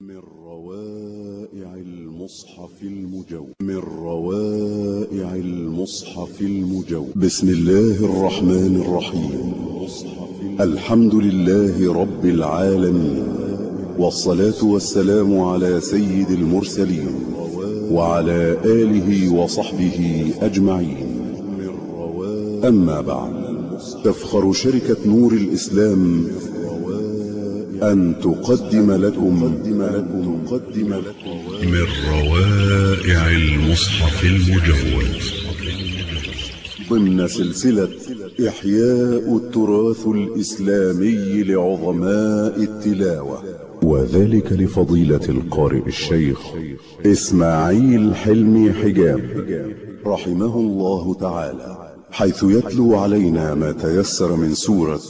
من روائع المصحف المجود من روائع المصحف المجود بسم الله الرحمن الرحيم. الحمد لله رب العالمين. والصلاة والسلام على سيد المرسلين وعلى آله وصحبه أجمعين. أما بعد تفخر شركة نور الإسلام أن تقدم لكم تقدم لكم من روائع المصحف المجود. ضمن سلسلة إحياء التراث الإسلامي لعظماء التلاوة. وذلك لفضيلة القارئ الشيخ إسماعيل حلمي حجاب رحمه الله تعالى حيث يتلو علينا ما تيسر من سورة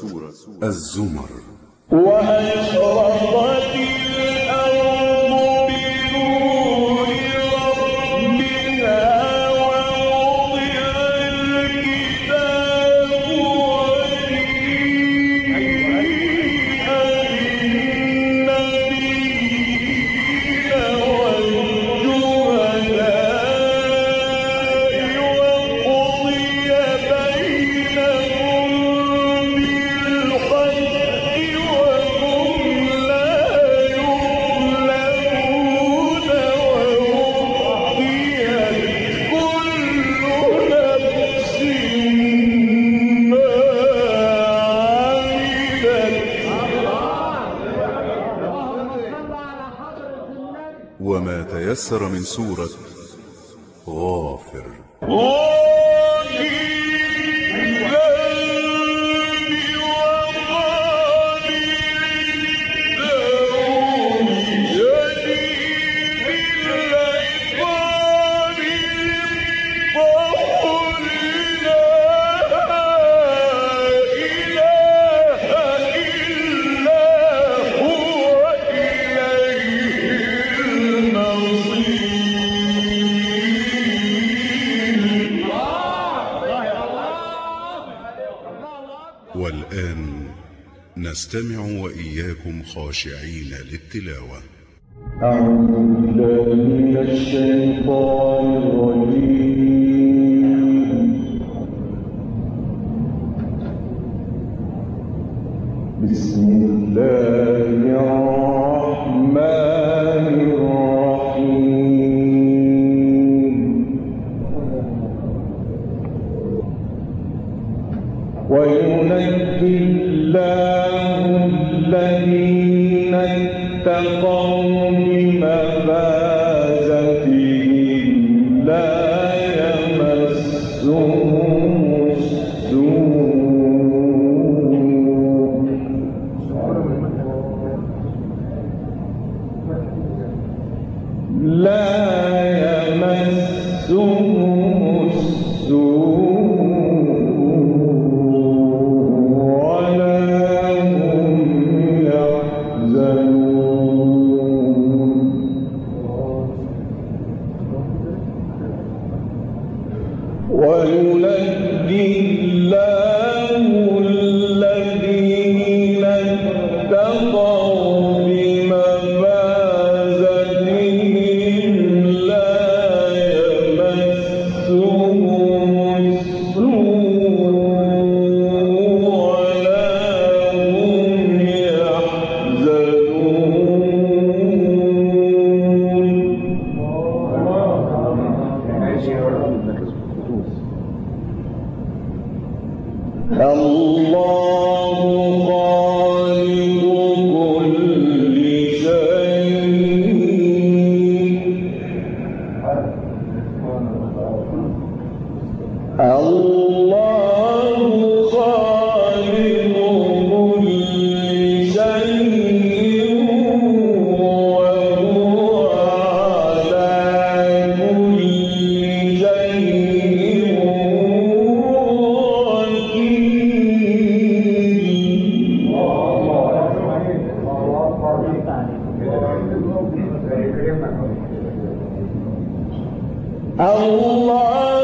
الزمر. وأشرقت تيسر من سورة خاشعين للتلاوة. الله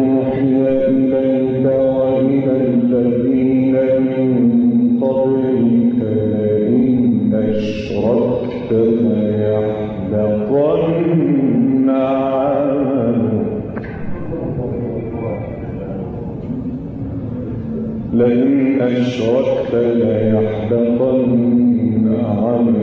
أشركت ليحبطن عملك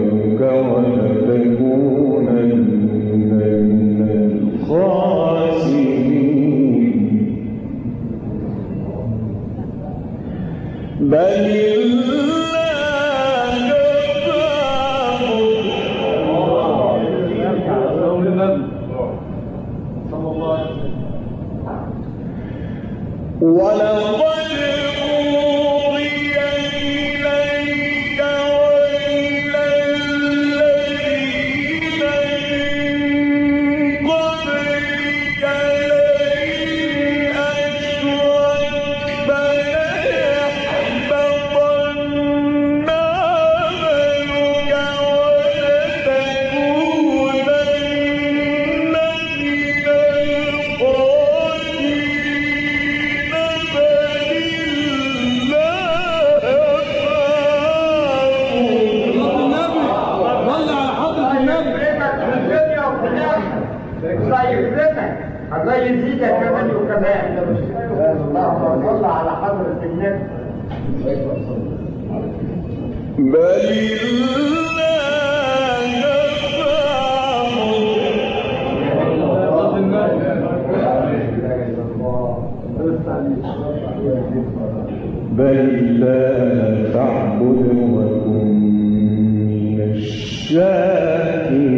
الله يزيدك كمان وكمان. صل على حضرة النبي بل الله بل لا تعبد وكن من الشاكرين.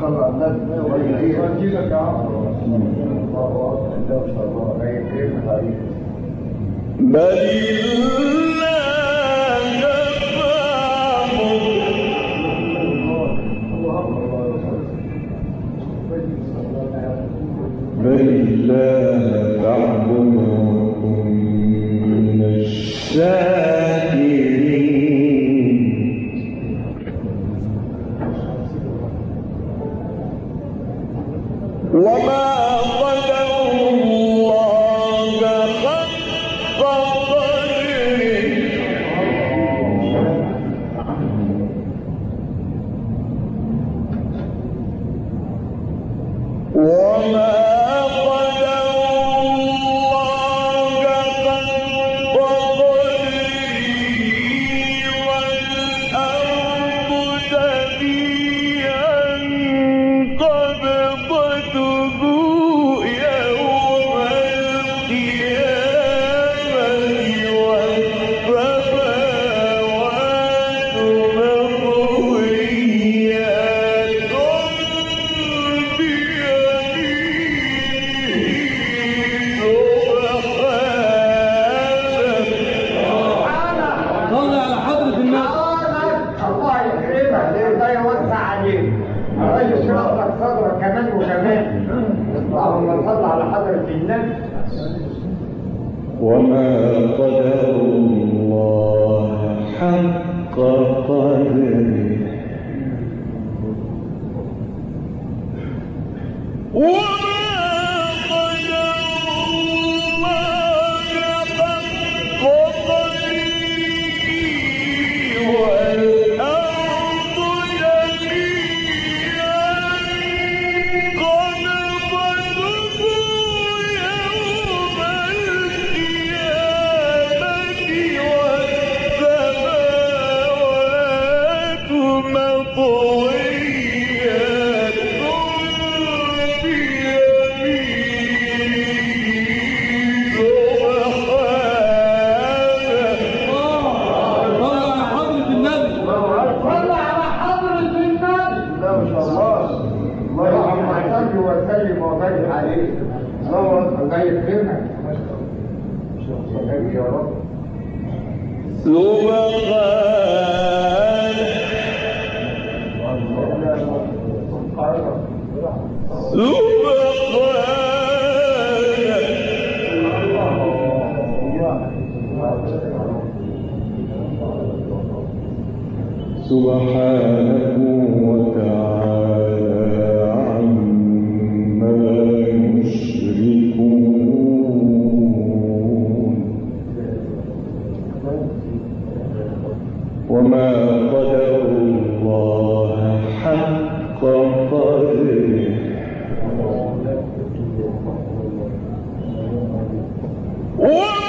صلى على النبي الله اكبر بل الله وما قدر الله حق قدره. وما قدر الله حق قدره Whoa!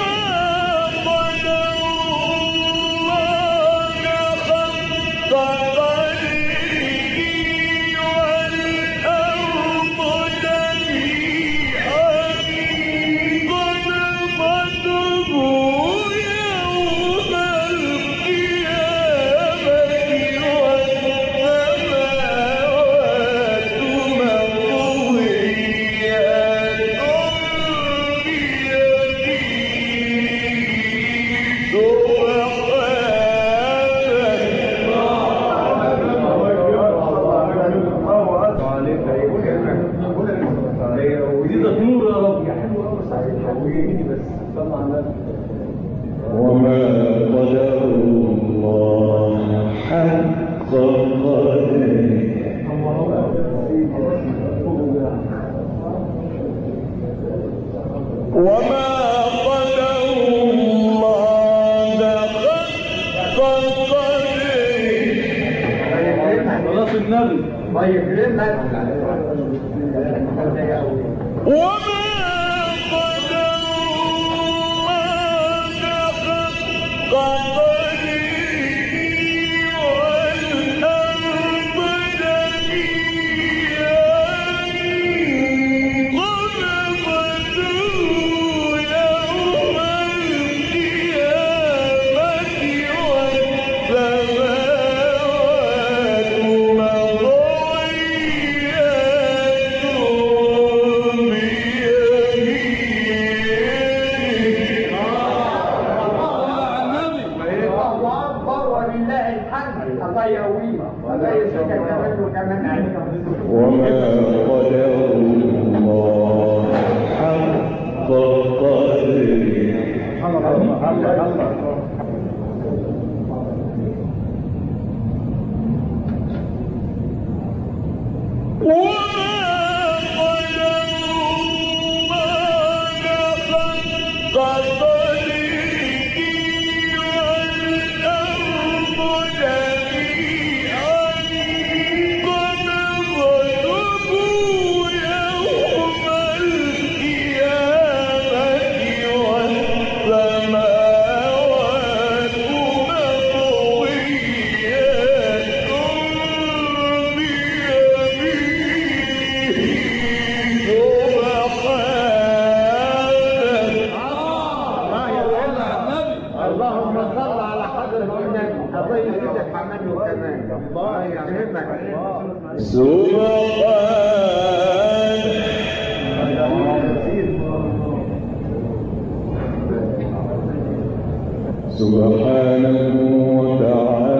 سبحانه وتعالى.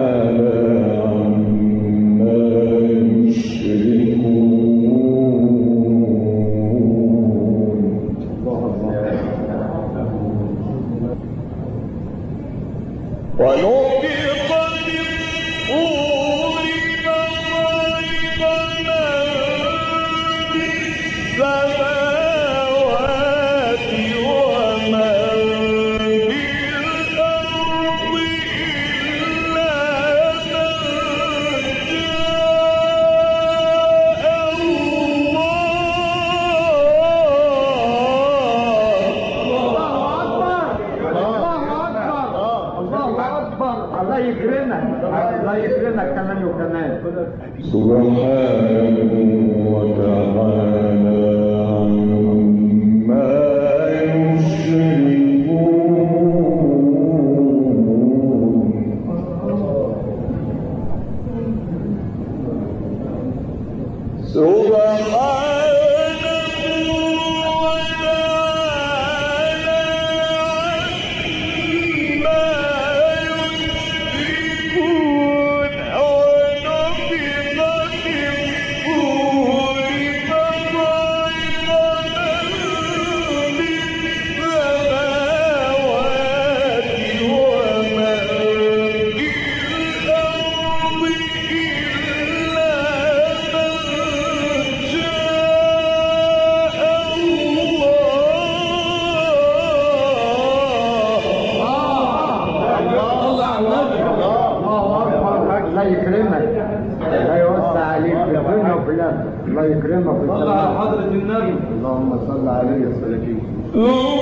Oh.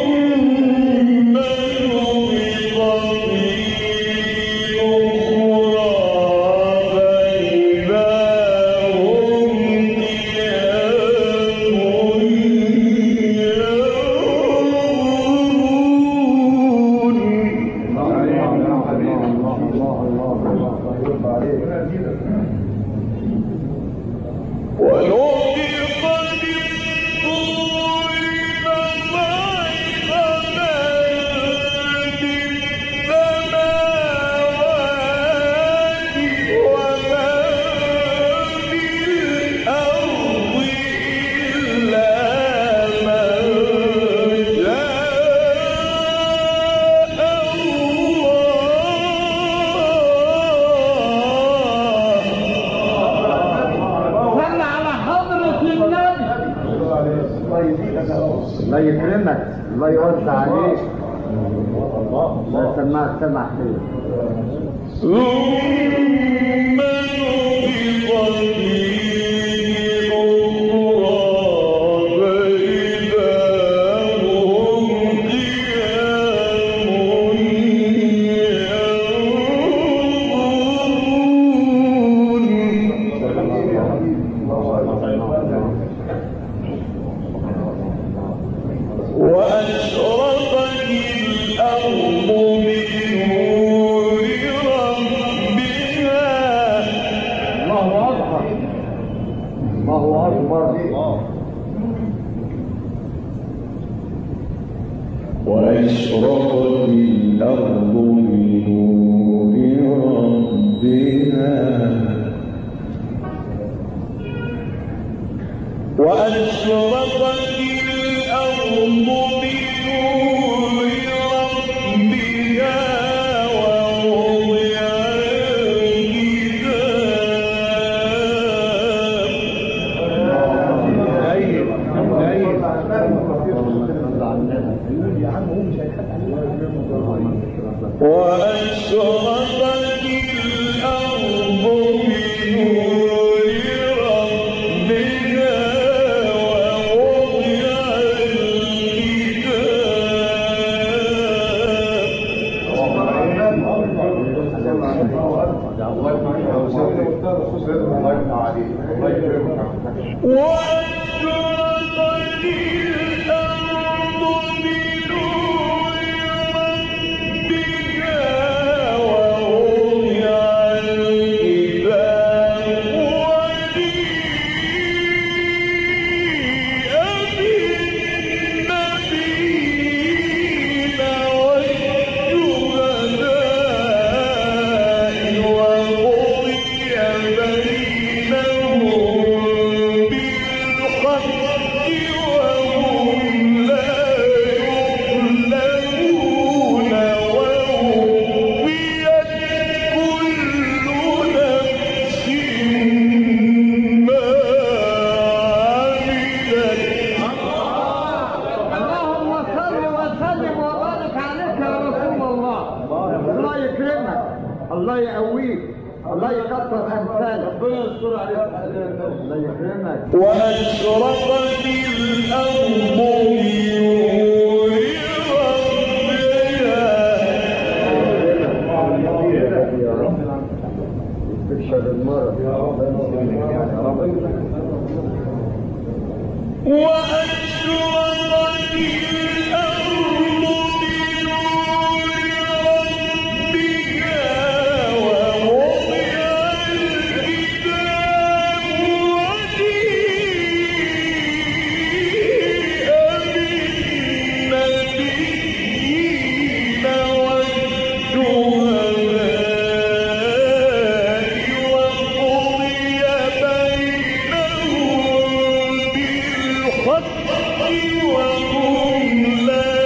وهم لا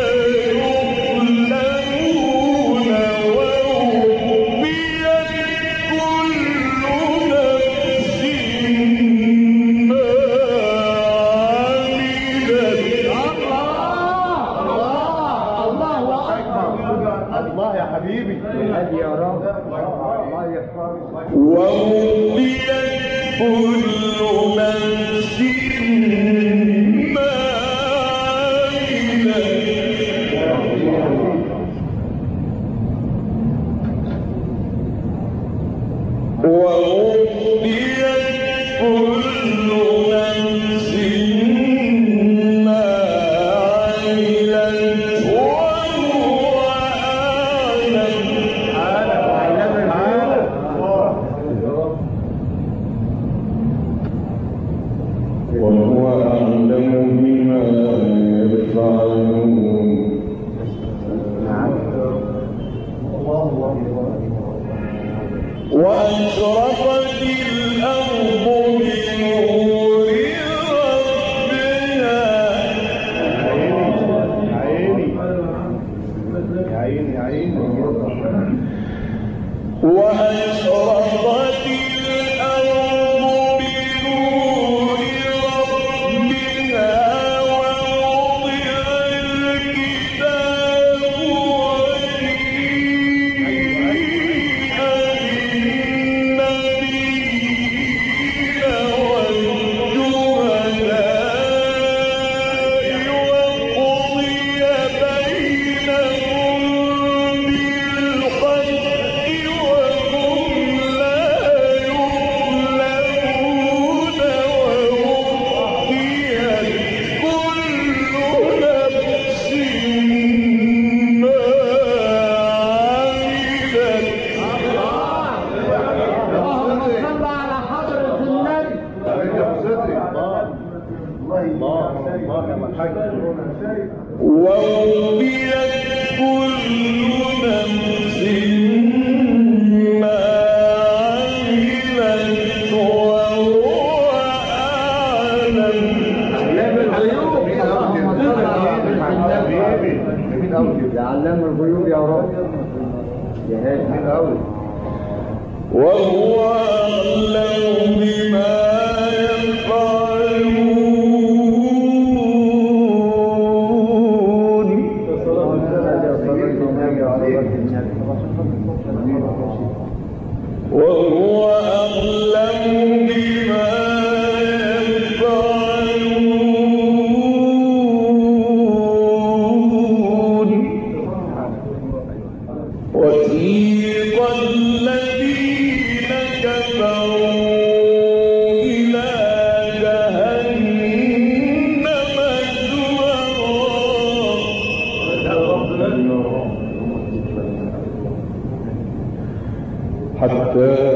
حتى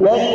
النبي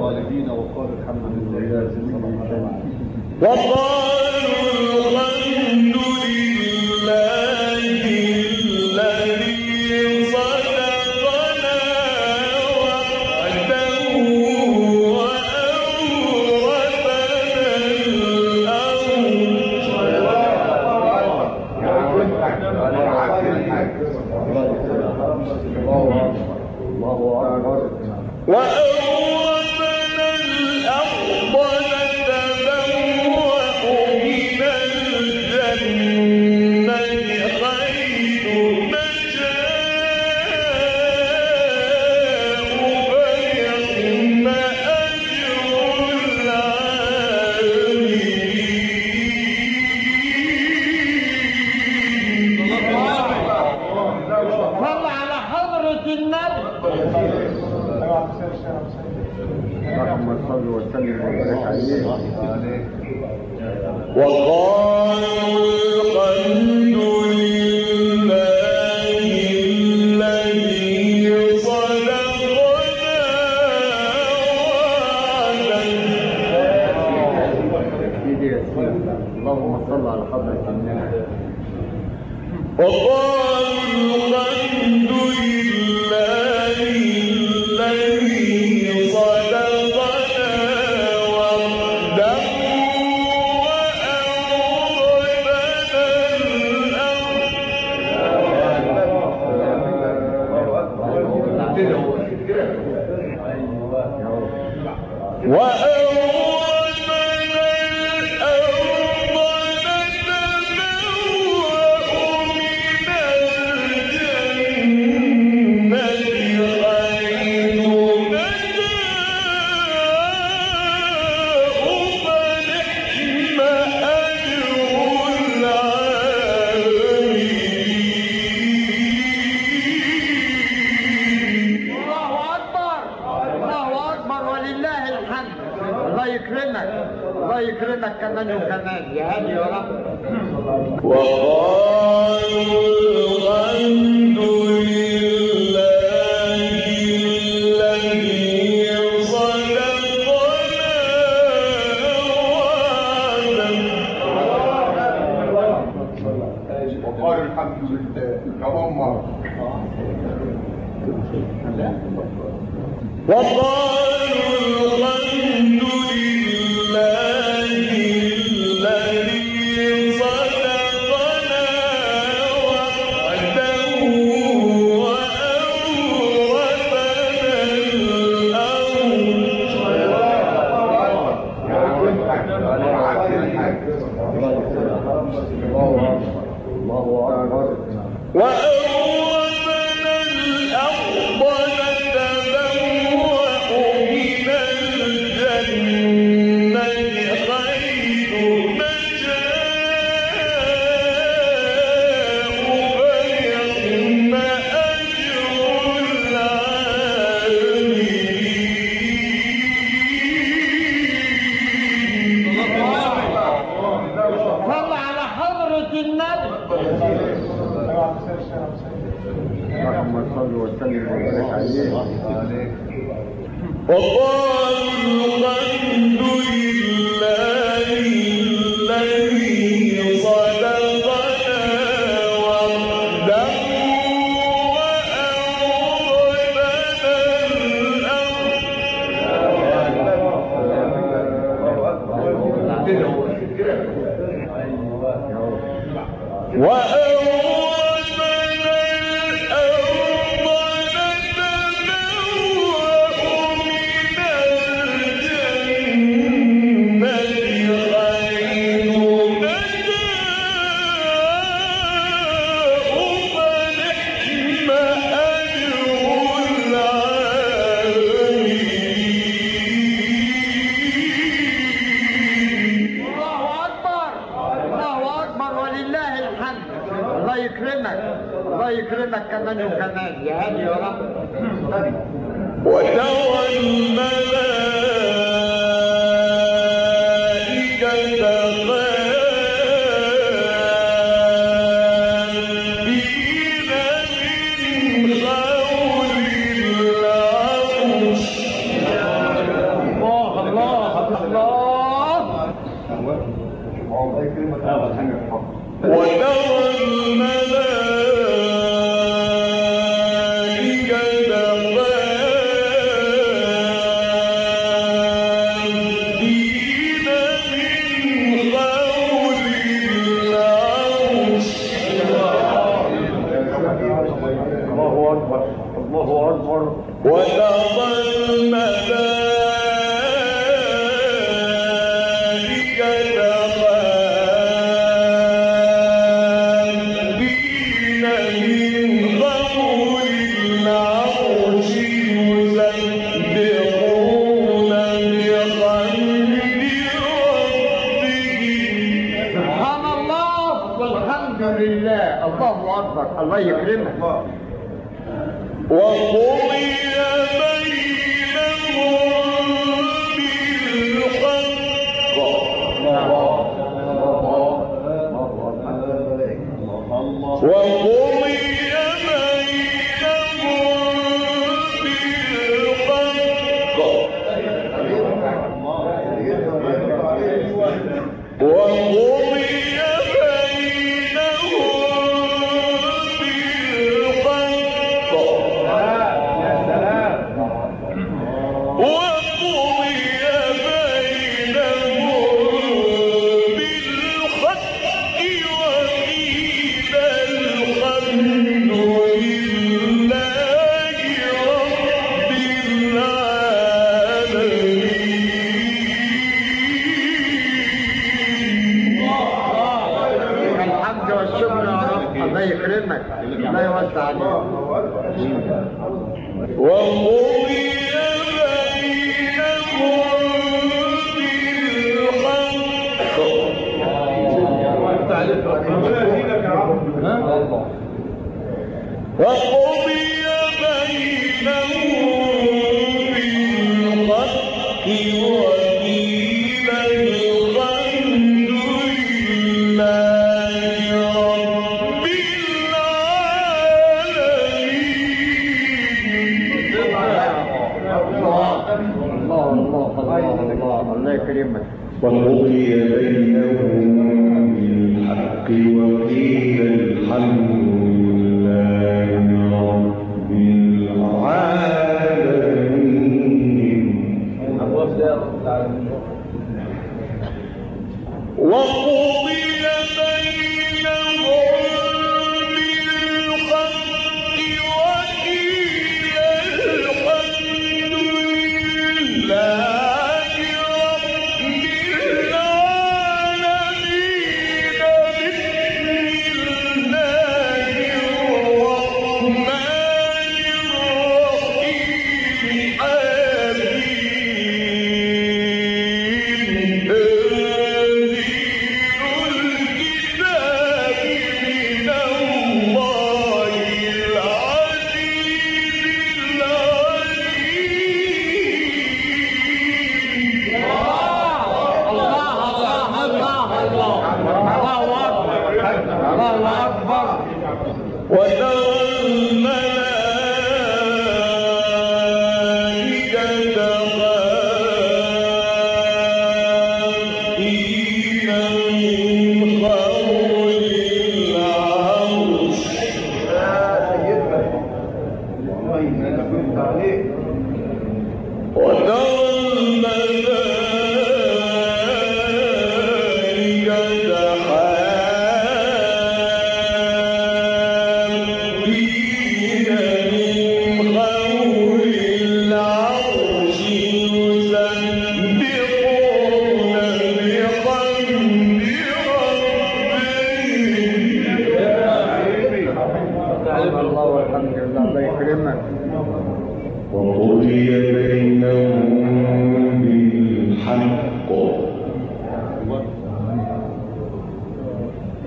خالدين وقالوا الحمد لله وقالوا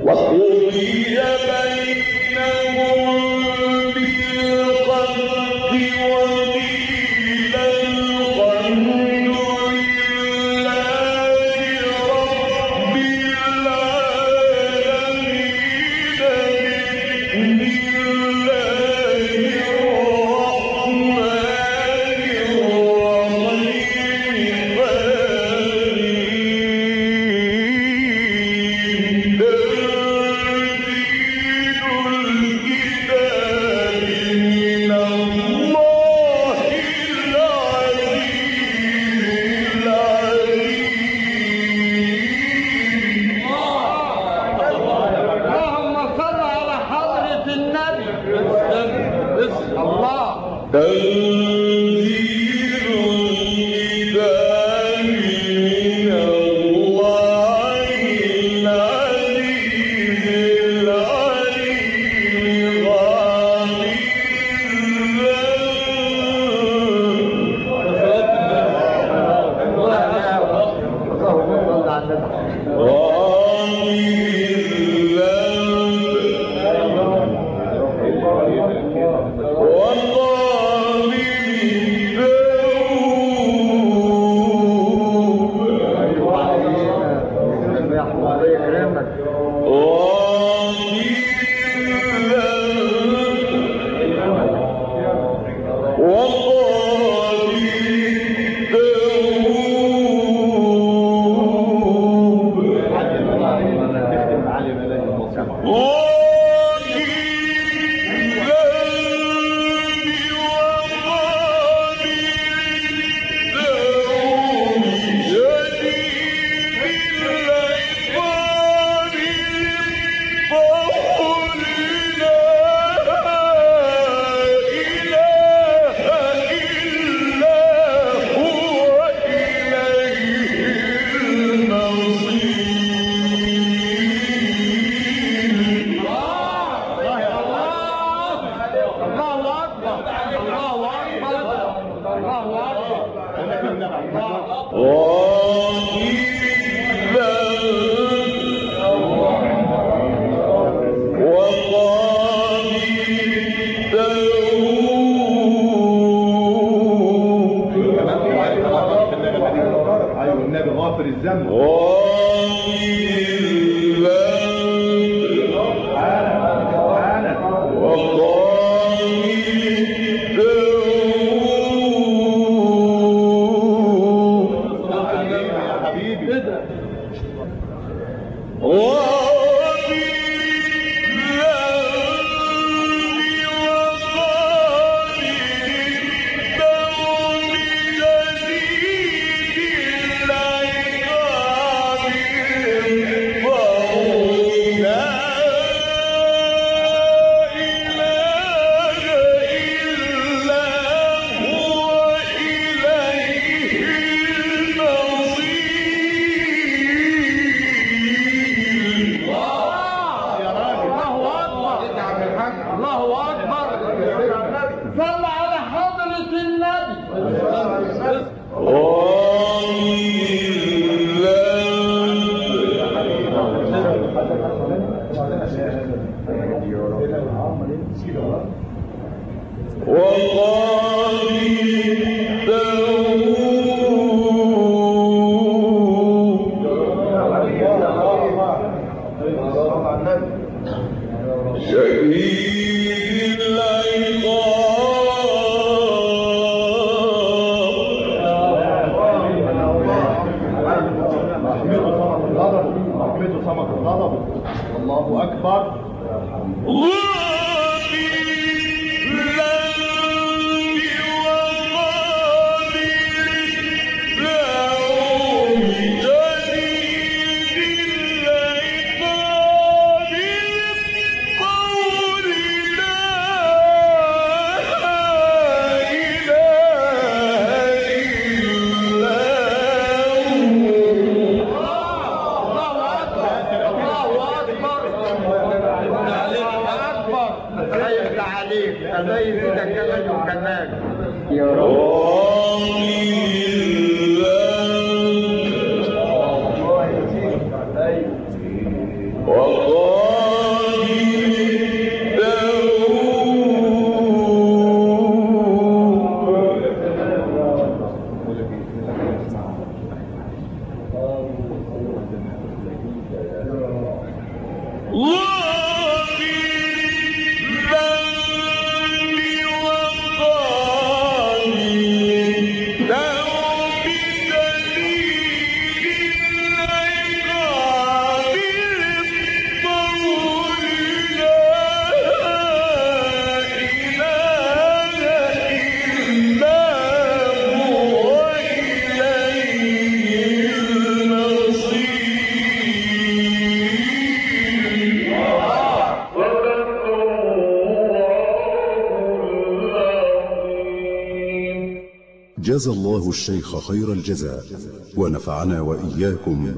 وقضي بينهم الله عليك الله يزيدك كمان وكمان يا رب. الشيخ خير الجزاء ونفعنا وإياكم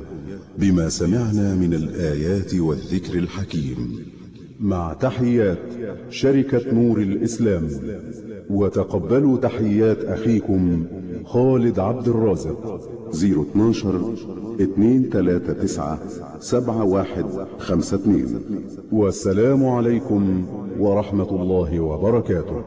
بما سمعنا من الآيات والذكر الحكيم. مع تحيات شركة نور الإسلام وتقبلوا تحيات أخيكم خالد عبد الرازق 012 239 7152 والسلام عليكم ورحمة الله وبركاته.